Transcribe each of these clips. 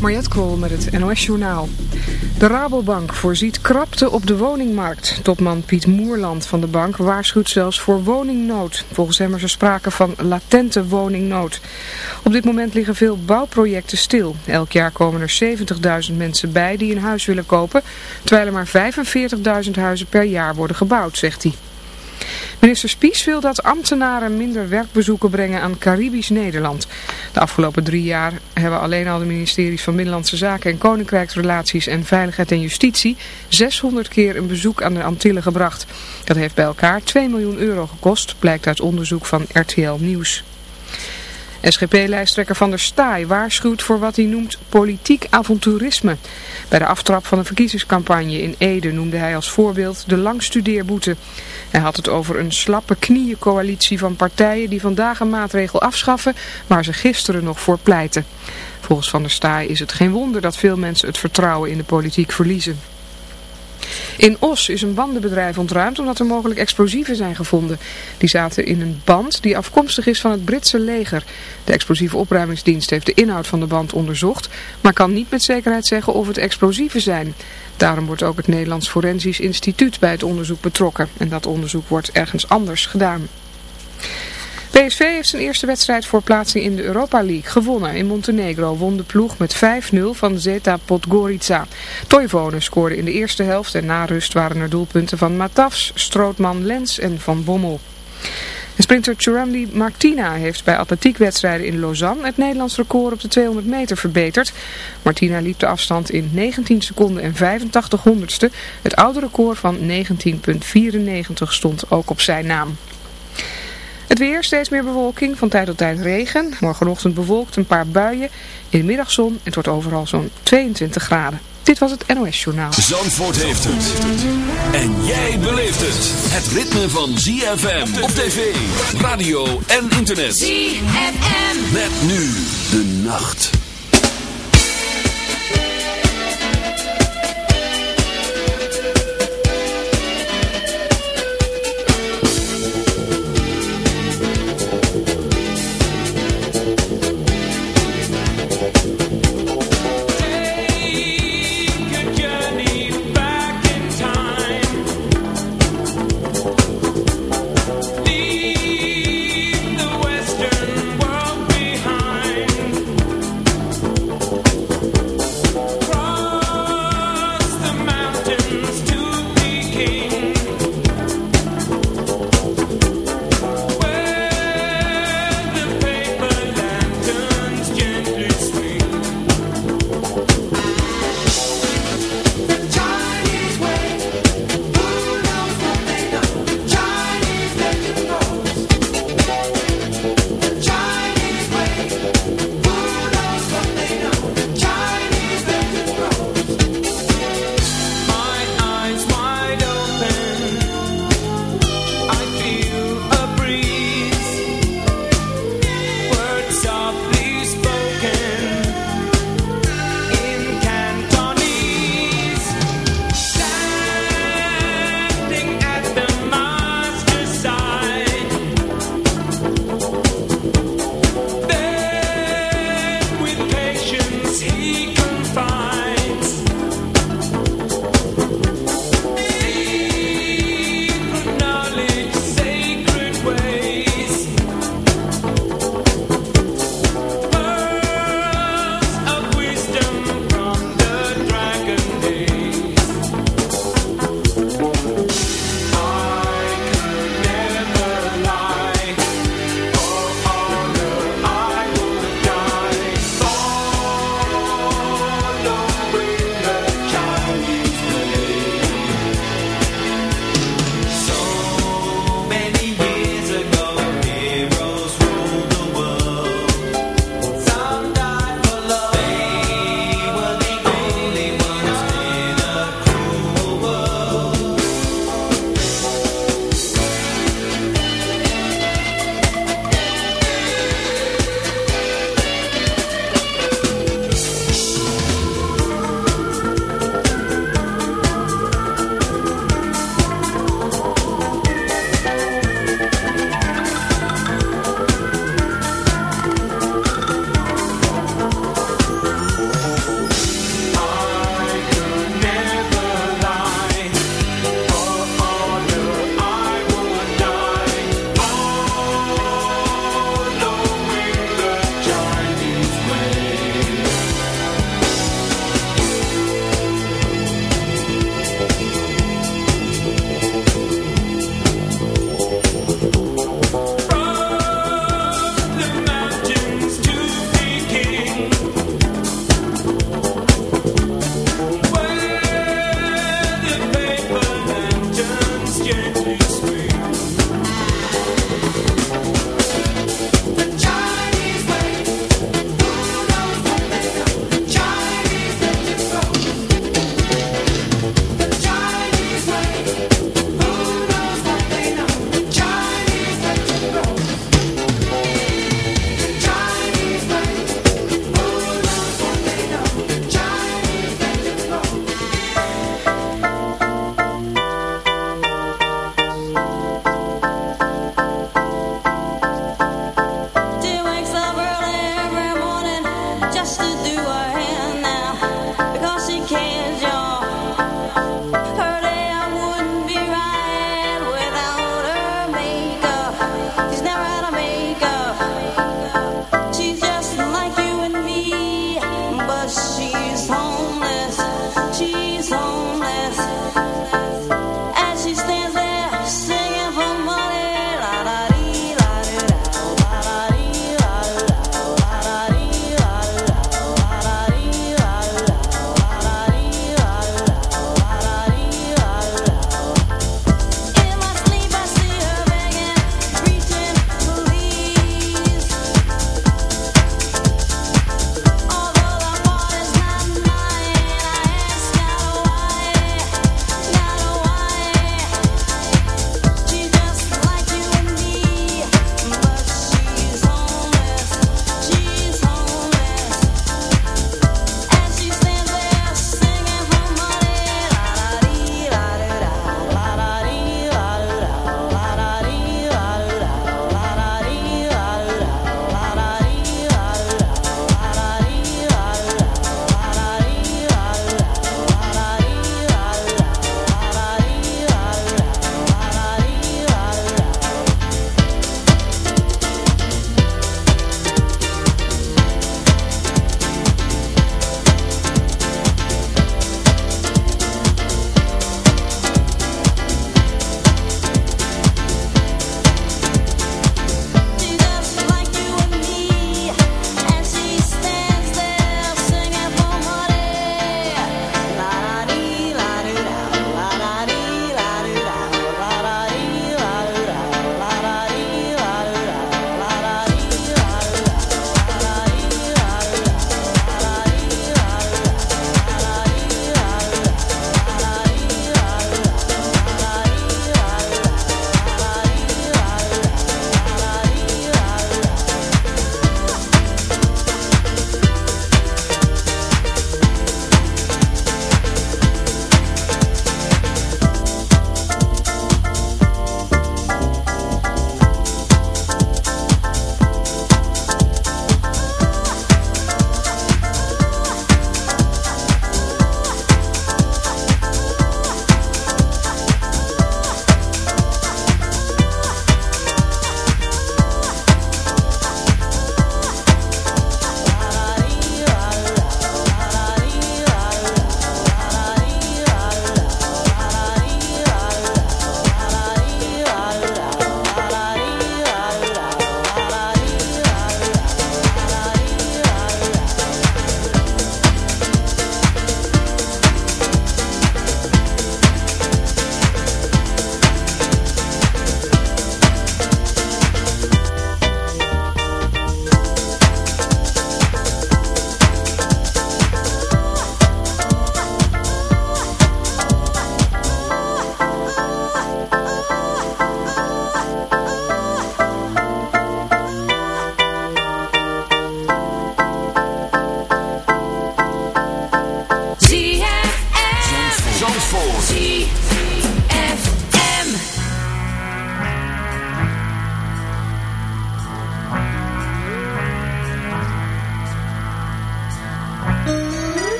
Mariette Krol met het NOS Journaal. De Rabobank voorziet krapte op de woningmarkt. Topman Piet Moerland van de bank waarschuwt zelfs voor woningnood. Volgens hem is er sprake van latente woningnood. Op dit moment liggen veel bouwprojecten stil. Elk jaar komen er 70.000 mensen bij die een huis willen kopen, terwijl er maar 45.000 huizen per jaar worden gebouwd, zegt hij. Minister Spies wil dat ambtenaren minder werkbezoeken brengen aan Caribisch Nederland. De afgelopen drie jaar hebben alleen al de ministeries van Binnenlandse Zaken en Koninkrijksrelaties en Veiligheid en Justitie 600 keer een bezoek aan de Antillen gebracht. Dat heeft bij elkaar 2 miljoen euro gekost, blijkt uit onderzoek van RTL Nieuws. SGP-lijsttrekker Van der Staaij waarschuwt voor wat hij noemt politiek avonturisme. Bij de aftrap van de verkiezingscampagne in Ede noemde hij als voorbeeld de langstudeerboete. Hij had het over een slappe knieëncoalitie van partijen die vandaag een maatregel afschaffen, waar ze gisteren nog voor pleiten. Volgens Van der Staaij is het geen wonder dat veel mensen het vertrouwen in de politiek verliezen. In Os is een bandenbedrijf ontruimd omdat er mogelijk explosieven zijn gevonden. Die zaten in een band die afkomstig is van het Britse leger. De explosieve opruimingsdienst heeft de inhoud van de band onderzocht, maar kan niet met zekerheid zeggen of het explosieven zijn. Daarom wordt ook het Nederlands Forensisch Instituut bij het onderzoek betrokken. En dat onderzoek wordt ergens anders gedaan. PSV heeft zijn eerste wedstrijd voor plaatsing in de Europa League gewonnen. In Montenegro won de ploeg met 5-0 van Zeta Podgorica. Toivonen scoorde in de eerste helft en na rust waren er doelpunten van Matafs, Strootman Lens en Van Bommel. Sprinter Churamli Martina heeft bij atletiekwedstrijden in Lausanne het Nederlands record op de 200 meter verbeterd. Martina liep de afstand in 19 seconden en 85 honderdste. Het oude record van 19,94 stond ook op zijn naam. Het weer, steeds meer bewolking, van tijd tot tijd regen. Morgenochtend bewolkt, een paar buien. In de middagzon, het wordt overal zo'n 22 graden. Dit was het NOS Journaal. Zandvoort heeft het. En jij beleeft het. Het ritme van ZFM op tv, radio en internet. ZFM. Met nu de nacht.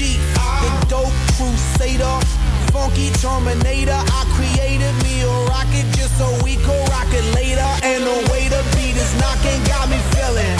The dope crusader, funky terminator. I created me a rocket just so we could rocket later. And the way the beat is knocking got me feeling.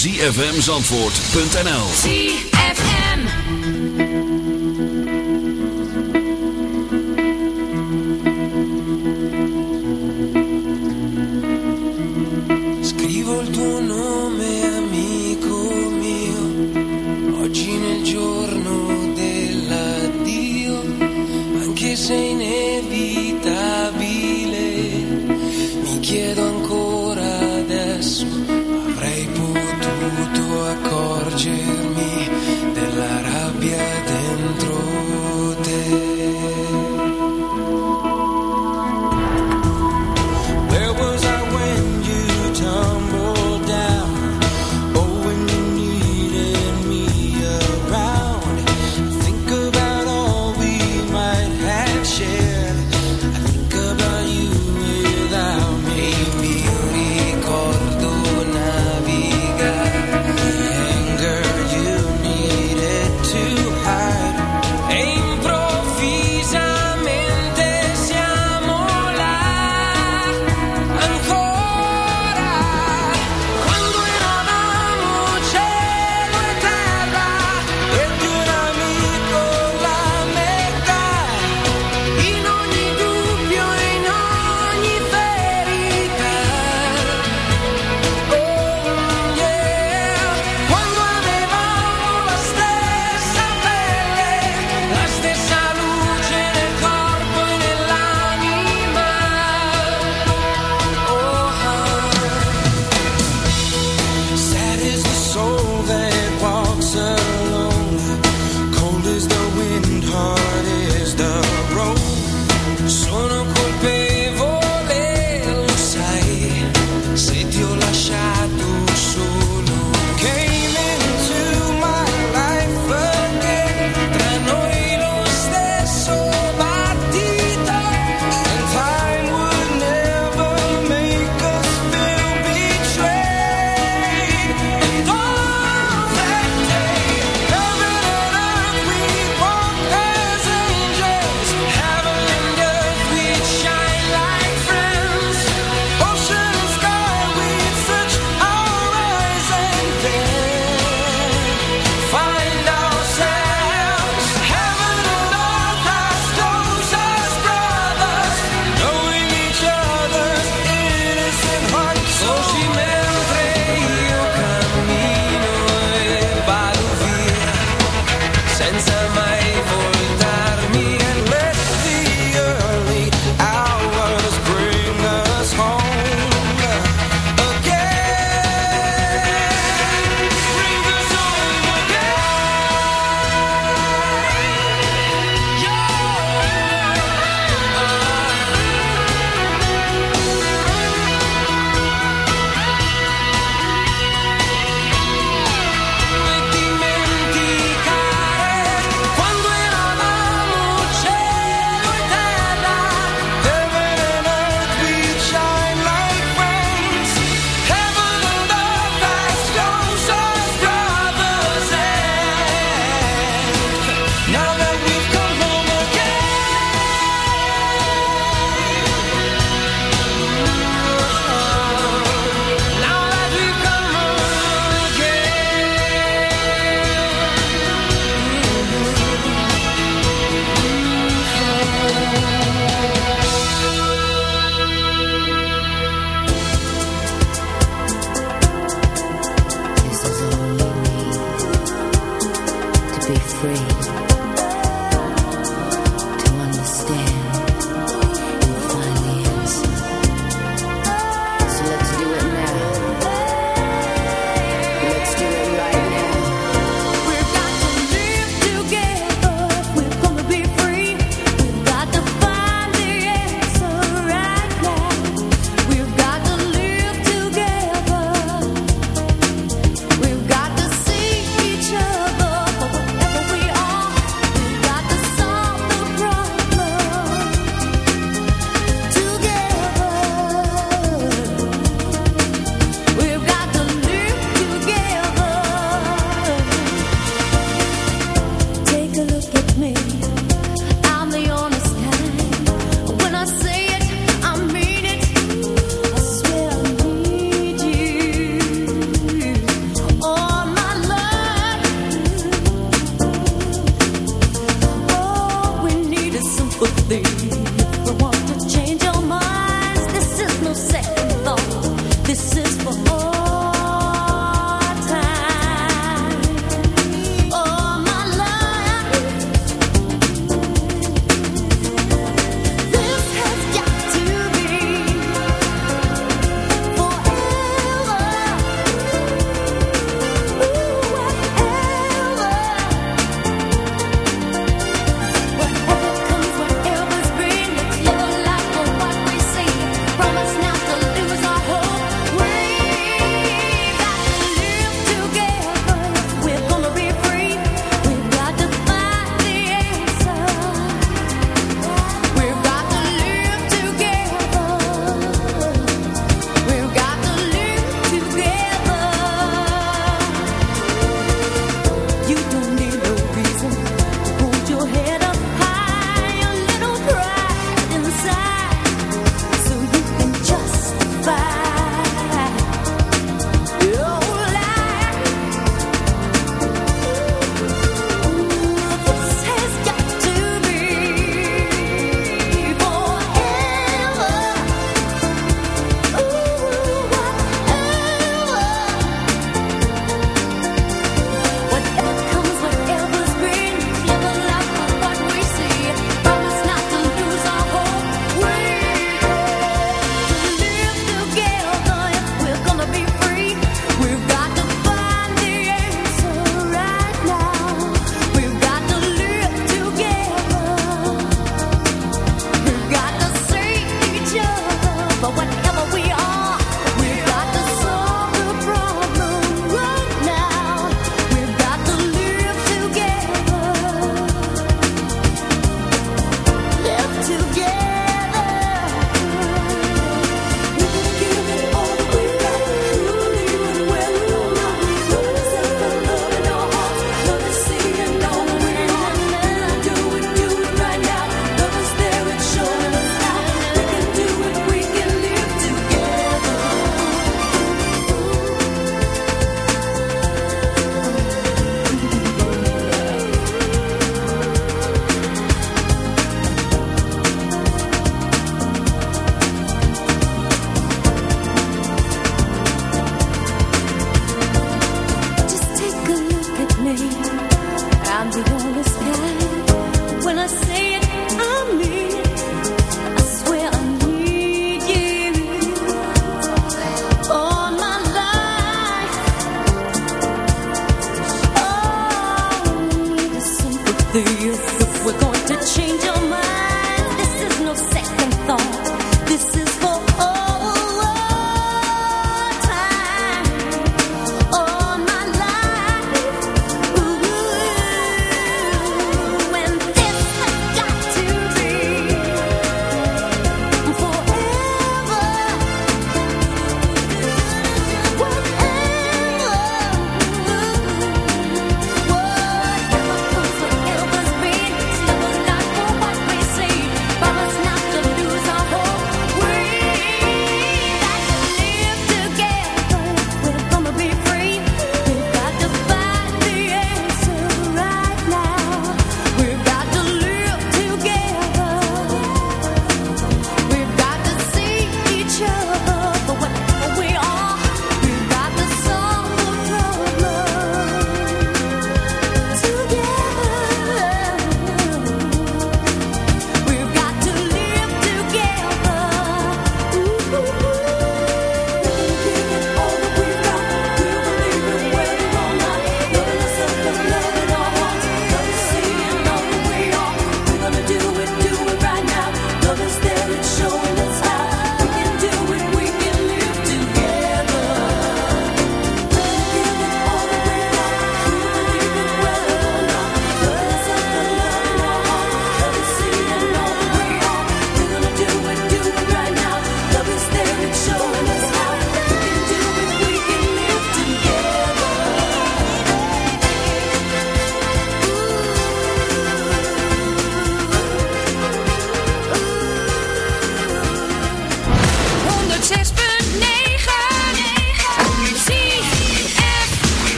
zfmzandvoort.nl ZFM Scrivo il tuo nome amico mio. Oggi nel giorno dell'addio Anche se in